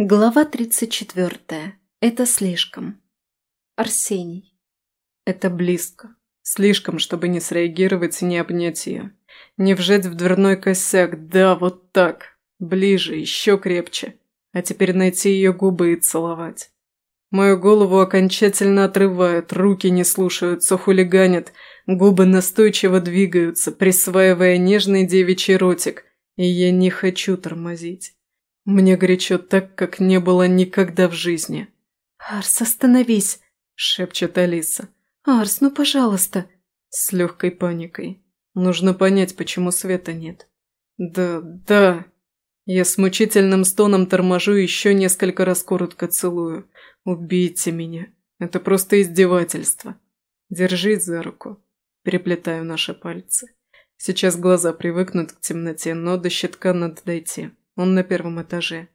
Глава 34. Это слишком. Арсений. Это близко. Слишком, чтобы не среагировать и не обнять ее. Не вжать в дверной косяк, да, вот так. Ближе, еще крепче. А теперь найти ее губы и целовать. Мою голову окончательно отрывает, руки не слушаются, хулиганят, губы настойчиво двигаются, присваивая нежный девичий ротик, и я не хочу тормозить. Мне горячо так, как не было никогда в жизни. «Арс, остановись!» – шепчет Алиса. «Арс, ну пожалуйста!» С легкой паникой. Нужно понять, почему света нет. «Да, да!» Я с мучительным стоном торможу еще несколько раз коротко целую. «Убейте меня! Это просто издевательство!» «Держись за руку!» Переплетаю наши пальцы. Сейчас глаза привыкнут к темноте, но до щитка надо дойти. Он на первом этаже.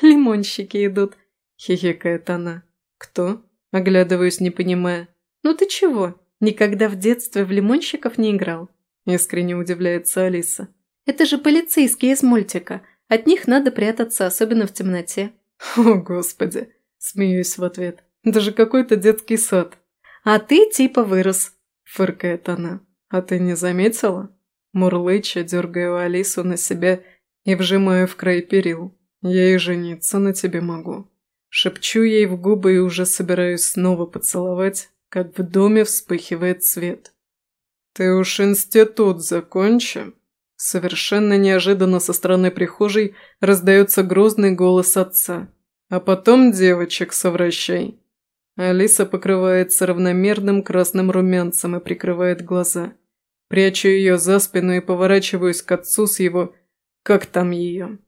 «Лимонщики идут», – хихикает она. «Кто?» – оглядываюсь, не понимая. «Ну ты чего? Никогда в детстве в лимонщиков не играл?» – искренне удивляется Алиса. «Это же полицейские из мультика. От них надо прятаться, особенно в темноте». «О, господи!» – смеюсь в ответ. «Даже какой-то детский сад». «А ты типа вырос», – фыркает она. «А ты не заметила?» Мурлыча, дергаю Алису на себя и вжимаю в край перил. Я и жениться на тебе могу. Шепчу ей в губы и уже собираюсь снова поцеловать, как в доме вспыхивает свет. «Ты уж институт закончи!» Совершенно неожиданно со стороны прихожей раздается грозный голос отца. «А потом девочек совращай!» Алиса покрывается равномерным красным румянцем и прикрывает глаза. Прячу ее за спину и поворачиваюсь к отцу с его как там ее?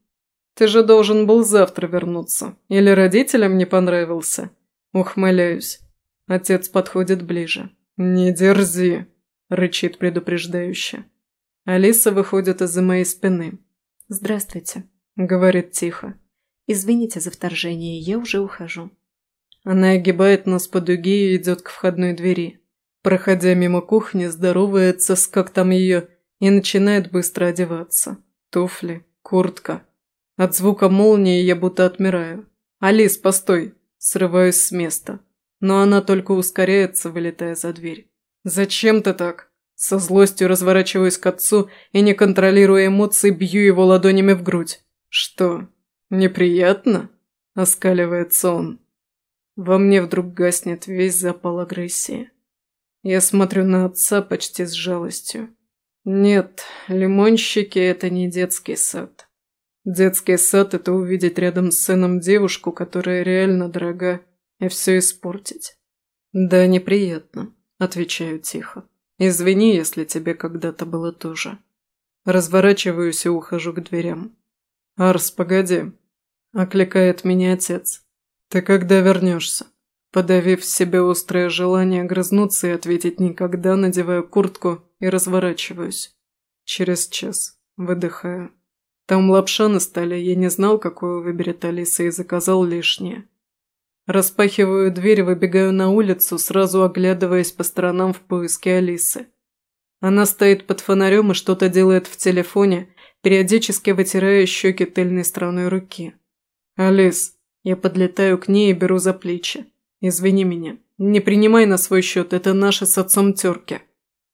Ты же должен был завтра вернуться. Или родителям не понравился? Ухмыляюсь. Отец подходит ближе. «Не дерзи!» – рычит предупреждающе. Алиса выходит из-за моей спины. «Здравствуйте», – говорит тихо. «Извините за вторжение, я уже ухожу». Она огибает нас по дуге и идет к входной двери. Проходя мимо кухни, здоровается с как там ее и начинает быстро одеваться туфли, куртка. От звука молнии я будто отмираю. «Алис, постой!» Срываюсь с места. Но она только ускоряется, вылетая за дверь. «Зачем ты так?» Со злостью разворачиваюсь к отцу и, не контролируя эмоций, бью его ладонями в грудь. «Что, неприятно?» – оскаливается он. Во мне вдруг гаснет весь запал агрессии. Я смотрю на отца почти с жалостью. Нет, лимонщики – это не детский сад. Детский сад – это увидеть рядом с сыном девушку, которая реально дорога, и все испортить. Да, неприятно, отвечаю тихо. Извини, если тебе когда-то было тоже. Разворачиваюсь и ухожу к дверям. «Арс, погоди!» – окликает меня отец. «Ты когда вернешься?» Подавив в себе острое желание грызнуться и ответить «никогда», надеваю куртку и разворачиваюсь. Через час. Выдыхаю. Там лапша на столе, я не знал, какую выберет Алиса, и заказал лишнее. Распахиваю дверь, выбегаю на улицу, сразу оглядываясь по сторонам в поиске Алисы. Она стоит под фонарем и что-то делает в телефоне, периодически вытирая щеки тыльной стороной руки. «Алис!» Я подлетаю к ней и беру за плечи. «Извини меня. Не принимай на свой счет, это наши с отцом терки».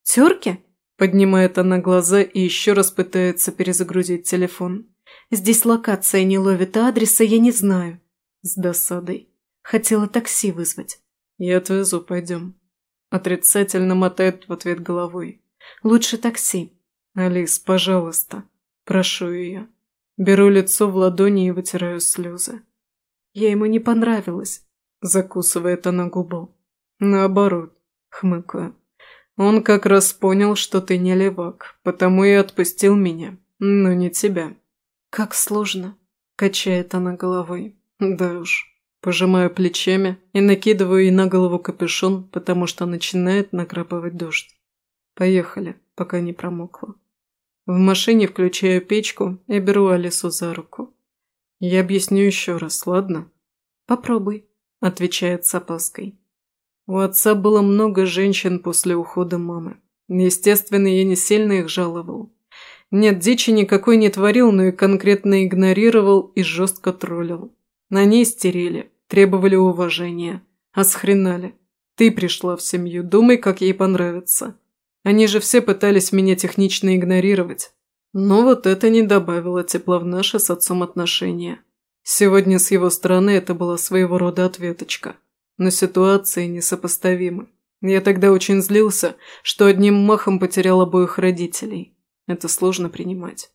«Терки?» – поднимает она глаза и еще раз пытается перезагрузить телефон. «Здесь локация не ловит, а адреса я не знаю». С досадой. Хотела такси вызвать. «Я отвезу, пойдем». Отрицательно мотает в ответ головой. «Лучше такси». «Алис, пожалуйста». Прошу ее. Беру лицо в ладони и вытираю слезы. Я ему не понравилась. Закусывает она губу. Наоборот, хмыкаю. Он как раз понял, что ты не левак, потому и отпустил меня, но не тебя. Как сложно. Качает она головой. Да уж. Пожимаю плечами и накидываю ей на голову капюшон, потому что начинает накрапывать дождь. Поехали, пока не промокла. В машине включаю печку и беру Алису за руку. Я объясню еще раз, ладно? Попробуй. – отвечает с опаской. У отца было много женщин после ухода мамы. Естественно, я не сильно их жаловал. Нет, дичи никакой не творил, но и конкретно игнорировал и жестко троллил. На ней стерили, требовали уважения. А схренали. Ты пришла в семью, думай, как ей понравится. Они же все пытались меня технично игнорировать. Но вот это не добавило тепла в наши с отцом отношения. Сегодня с его стороны это была своего рода ответочка. Но ситуации несопоставимы. Я тогда очень злился, что одним махом потерял обоих родителей. Это сложно принимать.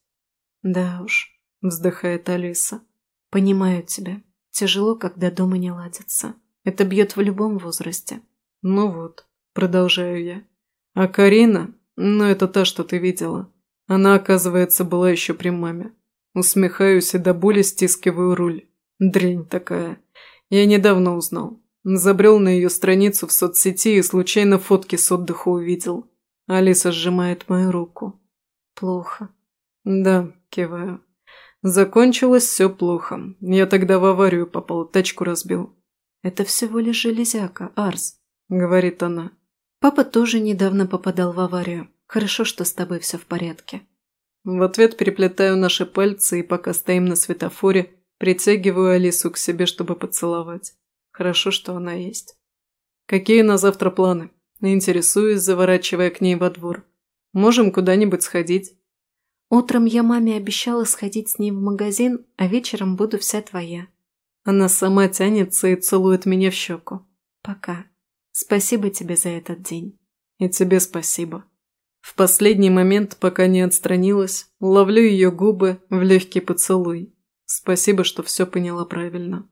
«Да уж», – вздыхает Алиса. «Понимаю тебя. Тяжело, когда дома не ладится. Это бьет в любом возрасте». «Ну вот», – продолжаю я. «А Карина? Ну, это та, что ты видела. Она, оказывается, была еще при маме. Усмехаюсь и до боли стискиваю руль. Дрень такая. Я недавно узнал. Забрел на ее страницу в соцсети и случайно фотки с отдыха увидел. Алиса сжимает мою руку. Плохо. Да, киваю. Закончилось все плохо. Я тогда в аварию попал, тачку разбил. Это всего лишь железяка, Арс, говорит она. Папа тоже недавно попадал в аварию. Хорошо, что с тобой все в порядке. В ответ переплетаю наши пальцы и пока стоим на светофоре, притягиваю Алису к себе, чтобы поцеловать. Хорошо, что она есть. Какие на завтра планы? Интересуюсь, заворачивая к ней во двор. Можем куда-нибудь сходить. Утром я маме обещала сходить с ней в магазин, а вечером буду вся твоя. Она сама тянется и целует меня в щеку. Пока. Спасибо тебе за этот день. И тебе спасибо. В последний момент, пока не отстранилась, ловлю ее губы в легкий поцелуй. Спасибо, что все поняла правильно.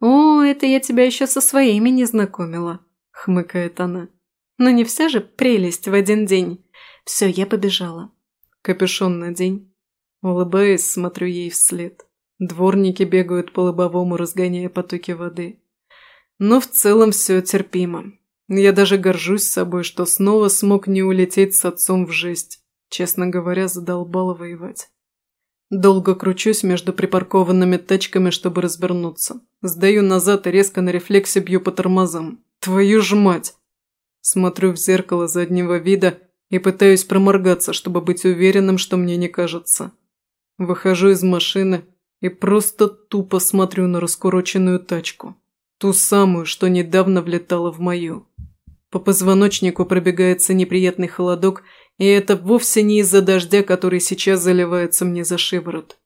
«О, это я тебя еще со своими не знакомила», – хмыкает она. «Но не вся же прелесть в один день. Все, я побежала». Капюшон на день. Улыбаясь, смотрю ей вслед. Дворники бегают по лобовому, разгоняя потоки воды. Но в целом все терпимо. Я даже горжусь собой, что снова смог не улететь с отцом в жесть. Честно говоря, задолбало воевать. Долго кручусь между припаркованными тачками, чтобы развернуться. Сдаю назад и резко на рефлексе бью по тормозам. Твою ж мать! Смотрю в зеркало заднего вида и пытаюсь проморгаться, чтобы быть уверенным, что мне не кажется. Выхожу из машины и просто тупо смотрю на раскуроченную тачку. Ту самую, что недавно влетала в мою. По позвоночнику пробегается неприятный холодок, и это вовсе не из-за дождя, который сейчас заливается мне за шиворот.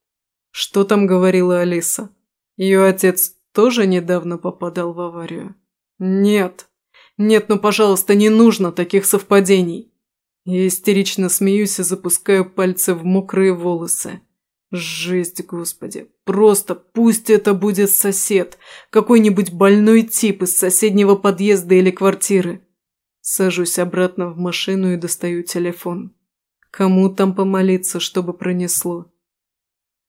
Что там говорила Алиса? Ее отец тоже недавно попадал в аварию? Нет. Нет, ну пожалуйста, не нужно таких совпадений. Я истерично смеюсь и запускаю пальцы в мокрые волосы. Жесть, господи. Просто пусть это будет сосед. Какой-нибудь больной тип из соседнего подъезда или квартиры. Сажусь обратно в машину и достаю телефон. Кому там помолиться, чтобы пронесло?